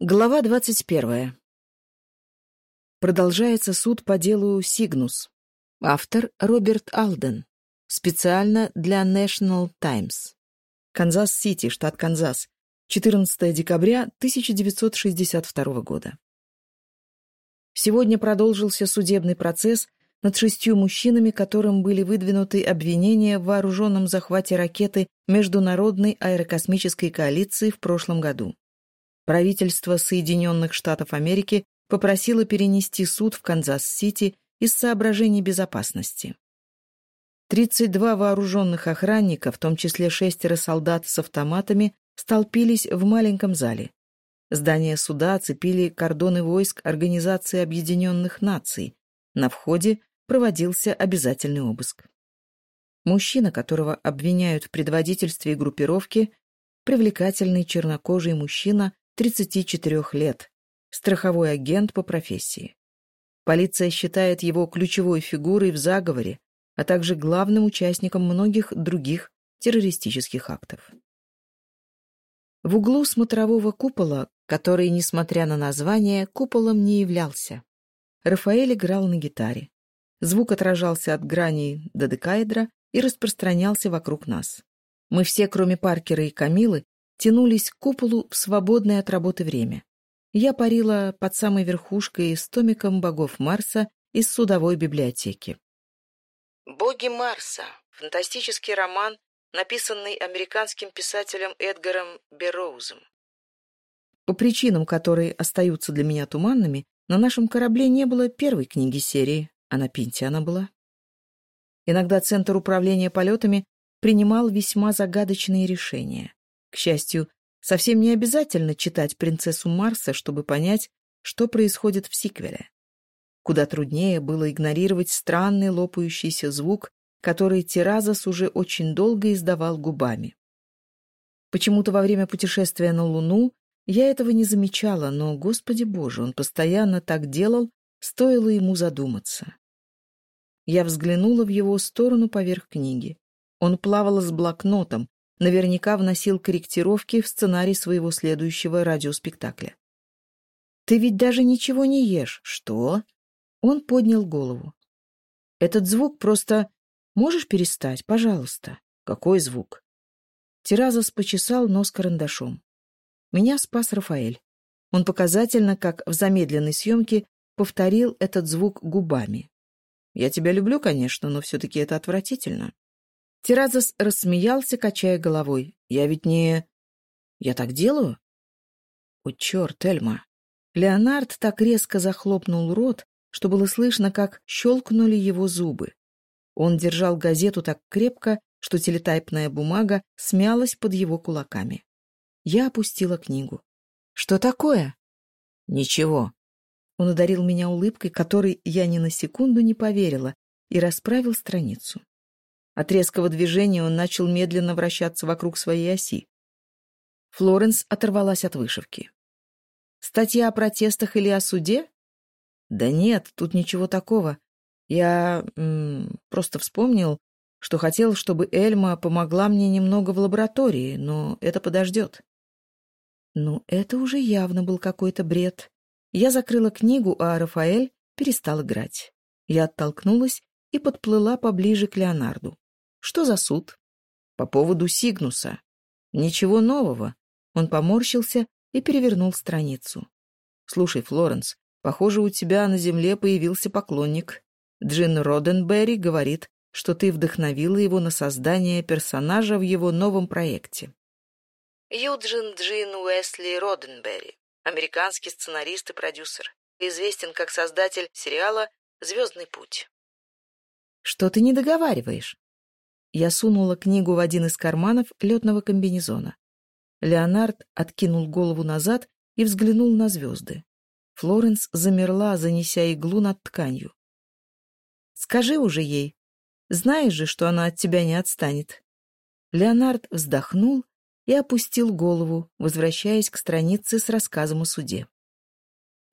Глава 21. Продолжается суд по делу «Сигнус». Автор Роберт Алден. Специально для National Times. Канзас-Сити, штат Канзас. 14 декабря 1962 года. Сегодня продолжился судебный процесс над шестью мужчинами, которым были выдвинуты обвинения в вооруженном захвате ракеты Международной аэрокосмической коалиции в прошлом году. Правительство Соединенных Штатов Америки попросило перенести суд в Канзас-Сити из соображений безопасности. 32 вооруженных охранника, в том числе шестеро солдат с автоматами, столпились в маленьком зале. Здание суда оцепили кордоны войск Организации Объединенных Наций. На входе проводился обязательный обыск. Мужчина, которого обвиняют в предводительстве группировки, привлекательный чернокожий мужчина 34 лет, страховой агент по профессии. Полиция считает его ключевой фигурой в заговоре, а также главным участником многих других террористических актов. В углу смотрового купола, который, несмотря на название, куполом не являлся, Рафаэль играл на гитаре. Звук отражался от граней додекаэдра и распространялся вокруг нас. Мы все, кроме Паркера и Камилы, тянулись к куполу в свободное от работы время. Я парила под самой верхушкой с томиком богов Марса из судовой библиотеки. «Боги Марса» — фантастический роман, написанный американским писателем Эдгаром Берроузом. По причинам, которые остаются для меня туманными, на нашем корабле не было первой книги серии, а на Пинте она была. Иногда Центр управления полетами принимал весьма загадочные решения. К счастью, совсем не обязательно читать «Принцессу Марса», чтобы понять, что происходит в сиквеле. Куда труднее было игнорировать странный лопающийся звук, который Теразос уже очень долго издавал губами. Почему-то во время путешествия на Луну я этого не замечала, но, Господи Боже, он постоянно так делал, стоило ему задуматься. Я взглянула в его сторону поверх книги. Он плавал с блокнотом, наверняка вносил корректировки в сценарий своего следующего радиоспектакля. «Ты ведь даже ничего не ешь!» «Что?» Он поднял голову. «Этот звук просто... Можешь перестать, пожалуйста?» «Какой звук?» Теразос почесал нос карандашом. «Меня спас Рафаэль. Он показательно, как в замедленной съемке, повторил этот звук губами. «Я тебя люблю, конечно, но все-таки это отвратительно». Тиразос рассмеялся, качая головой. «Я ведь не... Я так делаю?» «О, черт, Эльма!» Леонард так резко захлопнул рот, что было слышно, как щелкнули его зубы. Он держал газету так крепко, что телетайпная бумага смялась под его кулаками. Я опустила книгу. «Что такое?» «Ничего». Он ударил меня улыбкой, которой я ни на секунду не поверила, и расправил страницу. От резкого движения он начал медленно вращаться вокруг своей оси. Флоренс оторвалась от вышивки. «Статья о протестах или о суде?» «Да нет, тут ничего такого. Я м, просто вспомнил, что хотел, чтобы Эльма помогла мне немного в лаборатории, но это подождет». Ну, это уже явно был какой-то бред. Я закрыла книгу, а Рафаэль перестал играть. Я оттолкнулась и подплыла поближе к Леонарду. Что за суд? По поводу Сигнуса. Ничего нового. Он поморщился и перевернул страницу. Слушай, Флоренс, похоже, у тебя на земле появился поклонник. Джин Роденберри говорит, что ты вдохновила его на создание персонажа в его новом проекте. Юджин Джин Уэсли Роденберри, американский сценарист и продюсер, известен как создатель сериала «Звездный путь». Что ты не договариваешь? Я сунула книгу в один из карманов летного комбинезона. Леонард откинул голову назад и взглянул на звезды. Флоренс замерла, занеся иглу над тканью. «Скажи уже ей. Знаешь же, что она от тебя не отстанет». Леонард вздохнул и опустил голову, возвращаясь к странице с рассказом о суде.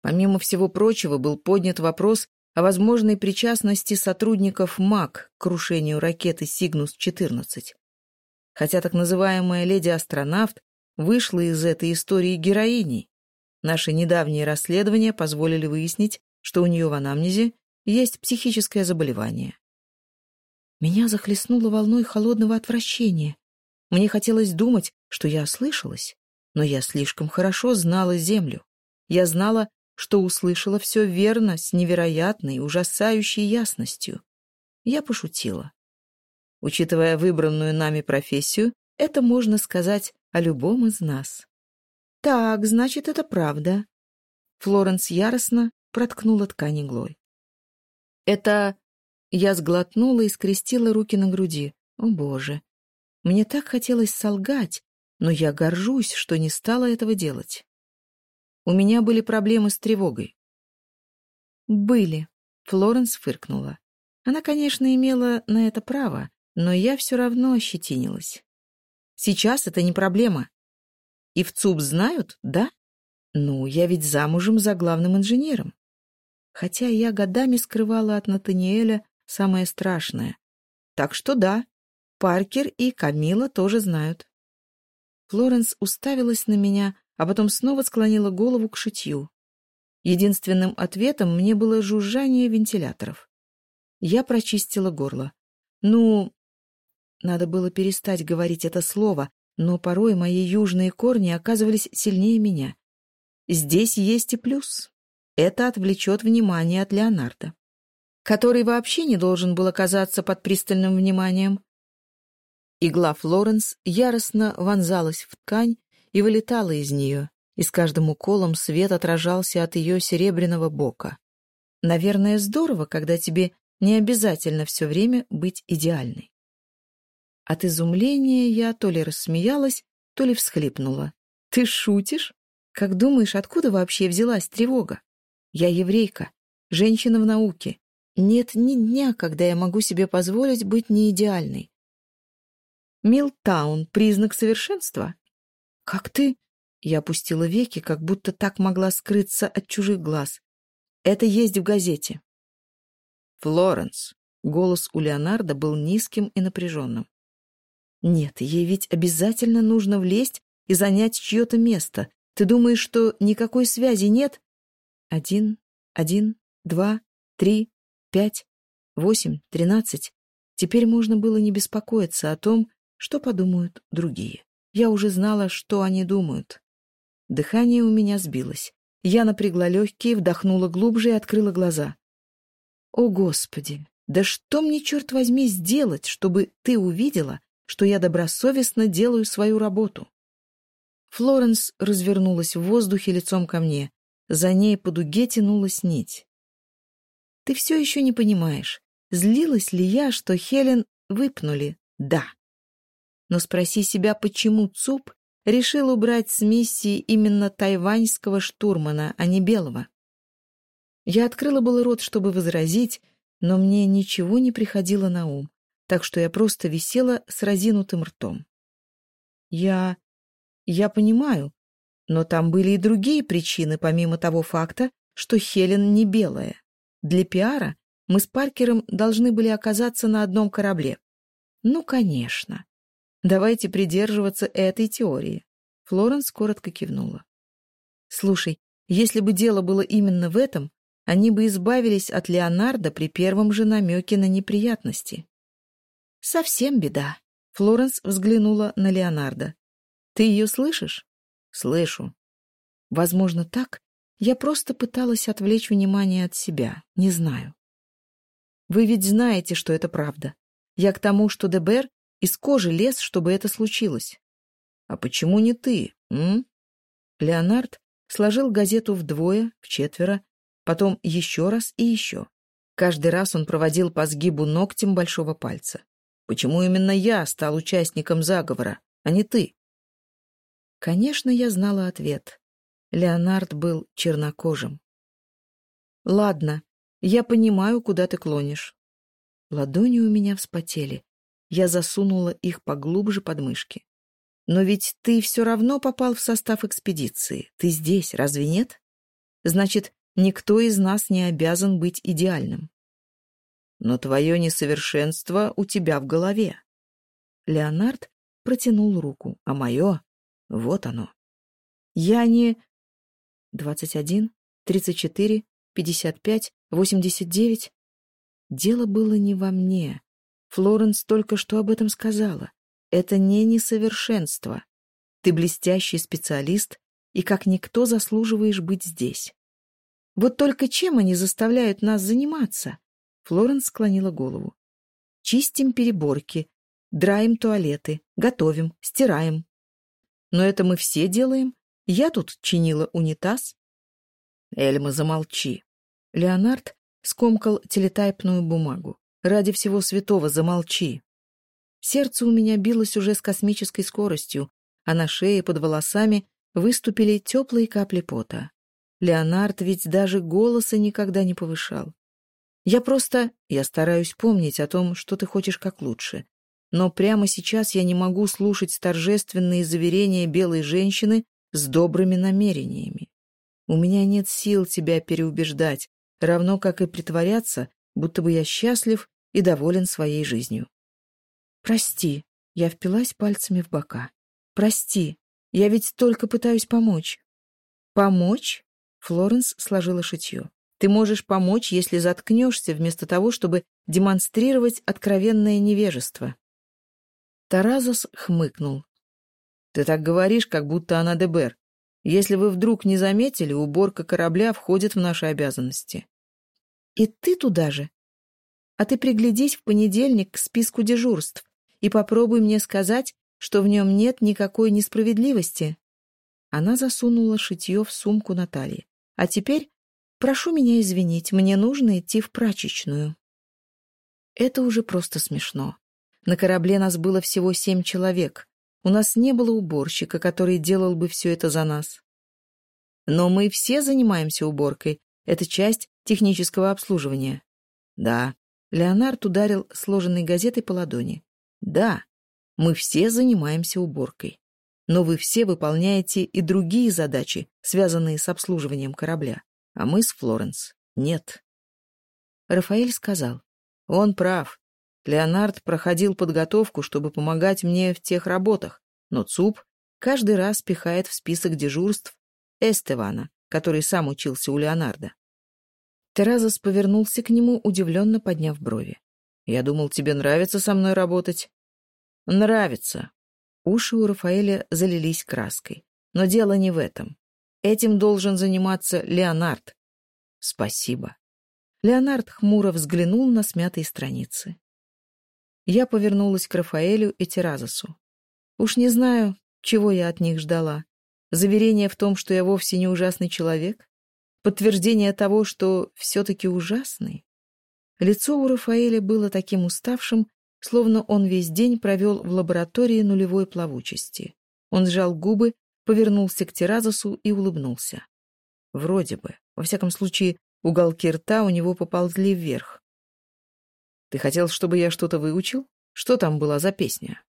Помимо всего прочего, был поднят вопрос о возможной причастности сотрудников МАК к крушению ракеты «Сигнус-14». Хотя так называемая леди-астронавт вышла из этой истории героиней. Наши недавние расследования позволили выяснить, что у нее в анамнезе есть психическое заболевание. Меня захлестнуло волной холодного отвращения. Мне хотелось думать, что я ослышалась, но я слишком хорошо знала Землю. Я знала что услышала все верно, с невероятной, ужасающей ясностью. Я пошутила. Учитывая выбранную нами профессию, это можно сказать о любом из нас. «Так, значит, это правда». Флоренс яростно проткнула ткань иглой. «Это...» Я сглотнула и скрестила руки на груди. «О, Боже! Мне так хотелось солгать, но я горжусь, что не стала этого делать». У меня были проблемы с тревогой». «Были», — Флоренс фыркнула. Она, конечно, имела на это право, но я все равно ощетинилась. Сейчас это не проблема. И в ЦУП знают, да? Ну, я ведь замужем за главным инженером. Хотя я годами скрывала от Натаниэля самое страшное. Так что да, Паркер и Камила тоже знают. Флоренс уставилась на меня, а потом снова склонила голову к шитью. Единственным ответом мне было жужжание вентиляторов. Я прочистила горло. Ну, надо было перестать говорить это слово, но порой мои южные корни оказывались сильнее меня. Здесь есть и плюс. Это отвлечет внимание от Леонардо, который вообще не должен был оказаться под пристальным вниманием. Игла Флоренс яростно вонзалась в ткань, и вылетала из нее, и с каждым уколом свет отражался от ее серебряного бока. Наверное, здорово, когда тебе не обязательно все время быть идеальной. От изумления я то ли рассмеялась, то ли всхлипнула. «Ты шутишь? Как думаешь, откуда вообще взялась тревога? Я еврейка, женщина в науке. Нет ни дня, когда я могу себе позволить быть неидеальной. Милтаун — признак совершенства?» Как ты? Я опустила веки, как будто так могла скрыться от чужих глаз. Это есть в газете. Флоренс. Голос у Леонардо был низким и напряженным. Нет, ей ведь обязательно нужно влезть и занять чье-то место. Ты думаешь, что никакой связи нет? Один, один, два, три, пять, восемь, тринадцать. Теперь можно было не беспокоиться о том, что подумают другие. Я уже знала, что они думают. Дыхание у меня сбилось. Я напрягла легкие, вдохнула глубже и открыла глаза. «О, Господи! Да что мне, черт возьми, сделать, чтобы ты увидела, что я добросовестно делаю свою работу?» Флоренс развернулась в воздухе лицом ко мне. За ней по дуге тянулась нить. «Ты все еще не понимаешь, злилась ли я, что Хелен выпнули? Да!» Но спроси себя, почему ЦУП решил убрать с миссии именно тайваньского штурмана, а не белого?» Я открыла был рот, чтобы возразить, но мне ничего не приходило на ум так что я просто висела с разинутым ртом. Я... я понимаю, но там были и другие причины, помимо того факта, что Хелен не белая. Для пиара мы с Паркером должны были оказаться на одном корабле. Ну, конечно. Давайте придерживаться этой теории. Флоренс коротко кивнула. Слушай, если бы дело было именно в этом, они бы избавились от Леонардо при первом же намеке на неприятности. «Совсем беда». Флоренс взглянула на Леонардо. «Ты ее слышишь?» «Слышу». «Возможно, так. Я просто пыталась отвлечь внимание от себя. Не знаю». «Вы ведь знаете, что это правда. Я к тому, что Дебер Из кожи лез, чтобы это случилось. А почему не ты, м? Леонард сложил газету вдвое, в четверо, потом еще раз и еще. Каждый раз он проводил по сгибу ногтем большого пальца. Почему именно я стал участником заговора, а не ты? Конечно, я знала ответ. Леонард был чернокожим. «Ладно, я понимаю, куда ты клонишь». Ладони у меня вспотели я засунула их поглубже под мышки. Но ведь ты все равно попал в состав экспедиции. Ты здесь, разве нет? Значит, никто из нас не обязан быть идеальным. Но твое несовершенство у тебя в голове. Леонард протянул руку, а мое — вот оно. Я не... двадцать один, тридцать четыре, пятьдесят пять, восемьдесят девять. Дело было не во мне. Флоренс только что об этом сказала. Это не несовершенство. Ты блестящий специалист и как никто заслуживаешь быть здесь. Вот только чем они заставляют нас заниматься? Флоренс склонила голову. Чистим переборки, драем туалеты, готовим, стираем. Но это мы все делаем. Я тут чинила унитаз. Эльма, замолчи. Леонард скомкал телетайпную бумагу. Ради всего святого замолчи. Сердце у меня билось уже с космической скоростью, а на шее под волосами выступили теплые капли пота. Леонард ведь даже голоса никогда не повышал. Я просто... Я стараюсь помнить о том, что ты хочешь как лучше. Но прямо сейчас я не могу слушать торжественные заверения белой женщины с добрыми намерениями. У меня нет сил тебя переубеждать, равно как и притворяться, будто бы я счастлив и доволен своей жизнью. «Прости», — я впилась пальцами в бока. «Прости, я ведь только пытаюсь помочь». «Помочь?» — Флоренс сложила шитье. «Ты можешь помочь, если заткнешься, вместо того, чтобы демонстрировать откровенное невежество». Таразос хмыкнул. «Ты так говоришь, как будто она Дебер. Если вы вдруг не заметили, уборка корабля входит в наши обязанности». «И ты туда же?» А ты приглядись в понедельник к списку дежурств и попробуй мне сказать, что в нем нет никакой несправедливости. Она засунула шитье в сумку Натальи. А теперь прошу меня извинить, мне нужно идти в прачечную. Это уже просто смешно. На корабле нас было всего семь человек. У нас не было уборщика, который делал бы все это за нас. Но мы все занимаемся уборкой. Это часть технического обслуживания. Да, Леонард ударил сложенной газетой по ладони. «Да, мы все занимаемся уборкой. Но вы все выполняете и другие задачи, связанные с обслуживанием корабля. А мы с Флоренс нет». Рафаэль сказал. «Он прав. Леонард проходил подготовку, чтобы помогать мне в тех работах, но ЦУП каждый раз пихает в список дежурств Эстевана, который сам учился у Леонарда. Теразос повернулся к нему, удивленно подняв брови. «Я думал, тебе нравится со мной работать». «Нравится». Уши у Рафаэля залились краской. «Но дело не в этом. Этим должен заниматься Леонард». «Спасибо». Леонард хмуро взглянул на смятые страницы. Я повернулась к Рафаэлю и Теразосу. Уж не знаю, чего я от них ждала. Заверение в том, что я вовсе не ужасный человек? подтверждение того, что все-таки ужасный. Лицо у Рафаэля было таким уставшим, словно он весь день провел в лаборатории нулевой плавучести. Он сжал губы, повернулся к Теразусу и улыбнулся. Вроде бы. Во всяком случае, уголки рта у него поползли вверх. «Ты хотел, чтобы я что-то выучил? Что там была за песня?»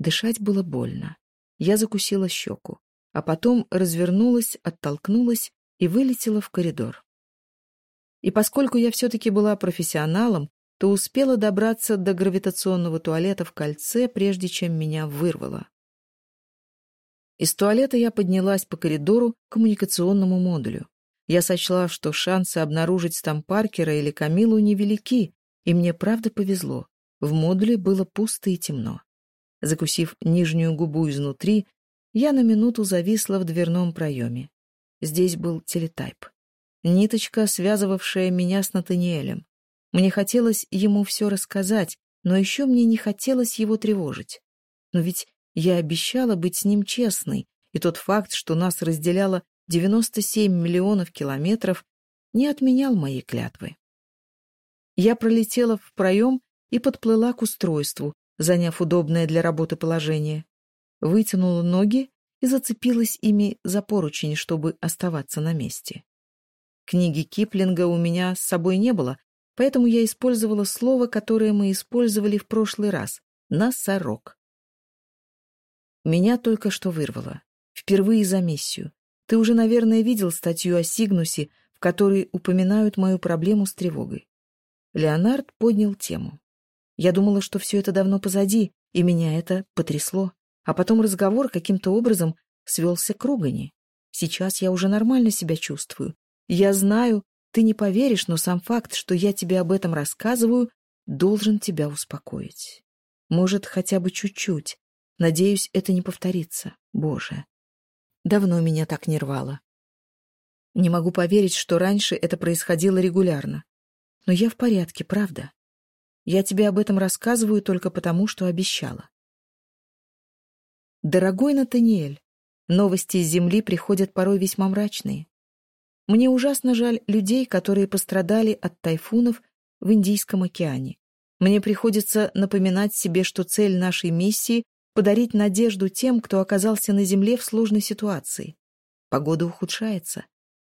Дышать было больно. Я закусила щеку, а потом развернулась, оттолкнулась и вылетела в коридор. И поскольку я все-таки была профессионалом, то успела добраться до гравитационного туалета в кольце, прежде чем меня вырвало. Из туалета я поднялась по коридору к коммуникационному модулю. Я сочла, что шансы обнаружить там Паркера или Камилу невелики, и мне правда повезло. В модуле было пусто и темно. Закусив нижнюю губу изнутри, я на минуту зависла в дверном проеме. Здесь был телетайп. Ниточка, связывавшая меня с Натаниэлем. Мне хотелось ему все рассказать, но еще мне не хотелось его тревожить. Но ведь я обещала быть с ним честной, и тот факт, что нас разделяло 97 миллионов километров, не отменял моей клятвы. Я пролетела в проем и подплыла к устройству, заняв удобное для работы положение. Вытянула ноги и зацепилась ими за поручень, чтобы оставаться на месте. Книги Киплинга у меня с собой не было, поэтому я использовала слово, которое мы использовали в прошлый раз — «носорог». Меня только что вырвало. Впервые за миссию. Ты уже, наверное, видел статью о Сигнусе, в которой упоминают мою проблему с тревогой. Леонард поднял тему. Я думала, что все это давно позади, и меня это потрясло. А потом разговор каким-то образом свелся к ругани. Сейчас я уже нормально себя чувствую. Я знаю, ты не поверишь, но сам факт, что я тебе об этом рассказываю, должен тебя успокоить. Может, хотя бы чуть-чуть. Надеюсь, это не повторится. Боже. Давно меня так не рвало. Не могу поверить, что раньше это происходило регулярно. Но я в порядке, правда. Я тебе об этом рассказываю только потому, что обещала. Дорогой Натаниэль, новости из Земли приходят порой весьма мрачные. Мне ужасно жаль людей, которые пострадали от тайфунов в Индийском океане. Мне приходится напоминать себе, что цель нашей миссии — подарить надежду тем, кто оказался на Земле в сложной ситуации. Погода ухудшается,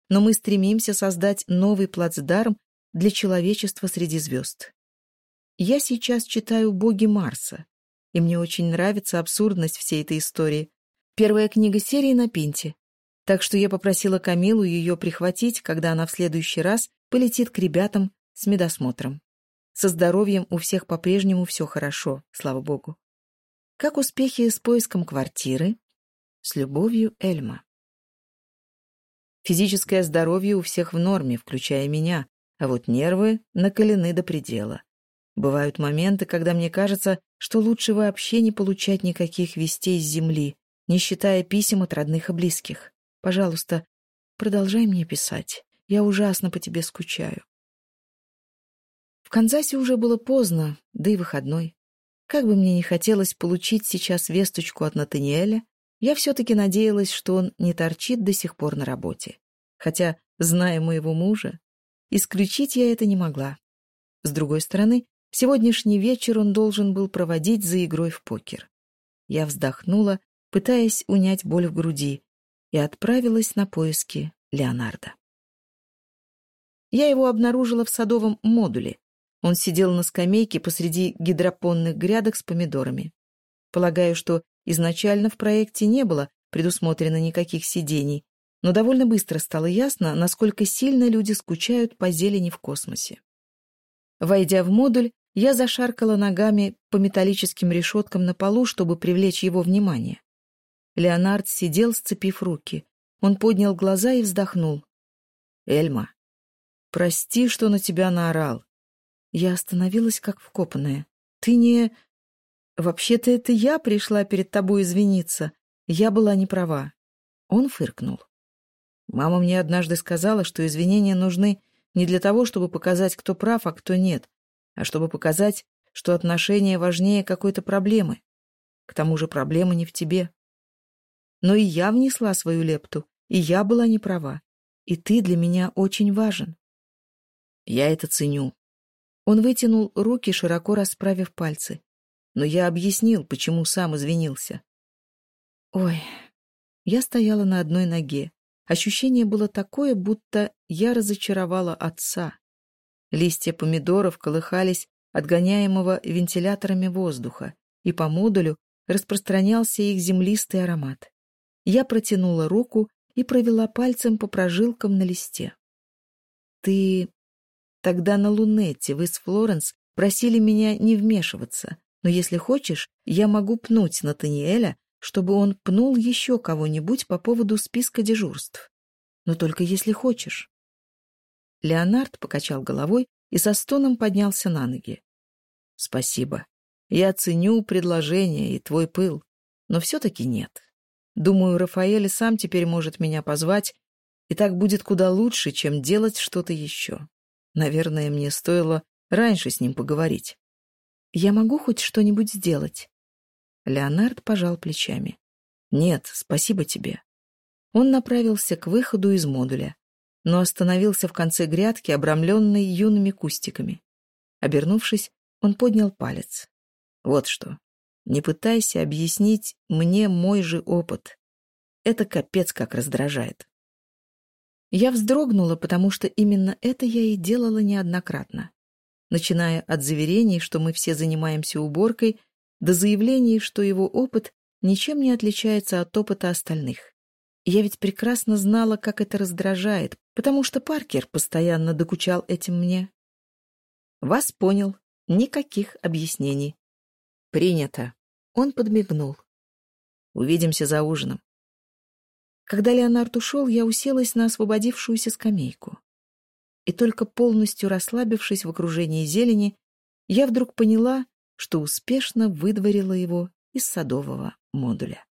но мы стремимся создать новый плацдарм для человечества среди звезд. Я сейчас читаю «Боги Марса», и мне очень нравится абсурдность всей этой истории. Первая книга серии на пинте. Так что я попросила Камилу ее прихватить, когда она в следующий раз полетит к ребятам с медосмотром. Со здоровьем у всех по-прежнему все хорошо, слава богу. Как успехи с поиском квартиры? С любовью, Эльма. Физическое здоровье у всех в норме, включая меня, а вот нервы накалены до предела. Бывают моменты, когда мне кажется, что лучше вообще не получать никаких вестей с земли, не считая писем от родных и близких. Пожалуйста, продолжай мне писать. Я ужасно по тебе скучаю. В Канзасе уже было поздно, да и выходной. Как бы мне ни хотелось получить сейчас весточку от Натаниэля, я все-таки надеялась, что он не торчит до сих пор на работе. Хотя, зная моего мужа, исключить я это не могла. С другой стороны, Сегодняшний вечер он должен был проводить за игрой в покер. Я вздохнула, пытаясь унять боль в груди, и отправилась на поиски Леонардо. Я его обнаружила в садовом модуле. Он сидел на скамейке посреди гидропонных грядок с помидорами. Полагаю, что изначально в проекте не было предусмотрено никаких сидений, но довольно быстро стало ясно, насколько сильно люди скучают по зелени в космосе. Войдя в модуль, я зашаркала ногами по металлическим решеткам на полу, чтобы привлечь его внимание. Леонард сидел, сцепив руки. Он поднял глаза и вздохнул. «Эльма, прости, что на тебя наорал». Я остановилась, как вкопанная. «Ты не...» «Вообще-то это я пришла перед тобой извиниться. Я была не права». Он фыркнул. «Мама мне однажды сказала, что извинения нужны не для того, чтобы показать, кто прав, а кто нет, а А чтобы показать, что отношения важнее какой-то проблемы. К тому же проблема не в тебе. Но и я внесла свою лепту, и я была не права. И ты для меня очень важен. Я это ценю. Он вытянул руки, широко расправив пальцы. Но я объяснил, почему сам извинился. Ой, я стояла на одной ноге. Ощущение было такое, будто я разочаровала отца. Листья помидоров колыхались отгоняемого вентиляторами воздуха, и по модулю распространялся их землистый аромат. Я протянула руку и провела пальцем по прожилкам на листе. «Ты...» Тогда на Лунете вы с Флоренс просили меня не вмешиваться, но если хочешь, я могу пнуть Натаниэля, чтобы он пнул еще кого-нибудь по поводу списка дежурств. Но только если хочешь. Леонард покачал головой и со стоном поднялся на ноги. «Спасибо. Я ценю предложение и твой пыл, но все-таки нет. Думаю, Рафаэль сам теперь может меня позвать, и так будет куда лучше, чем делать что-то еще. Наверное, мне стоило раньше с ним поговорить». «Я могу хоть что-нибудь сделать?» Леонард пожал плечами. «Нет, спасибо тебе». Он направился к выходу из модуля но остановился в конце грядки, обрамленной юными кустиками. Обернувшись, он поднял палец. «Вот что. Не пытайся объяснить мне мой же опыт. Это капец как раздражает». Я вздрогнула, потому что именно это я и делала неоднократно. Начиная от заверений, что мы все занимаемся уборкой, до заявлений, что его опыт ничем не отличается от опыта остальных. Я ведь прекрасно знала, как это раздражает, потому что Паркер постоянно докучал этим мне. Вас понял. Никаких объяснений. Принято. Он подмигнул. Увидимся за ужином. Когда Леонард ушел, я уселась на освободившуюся скамейку. И только полностью расслабившись в окружении зелени, я вдруг поняла, что успешно выдворила его из садового модуля.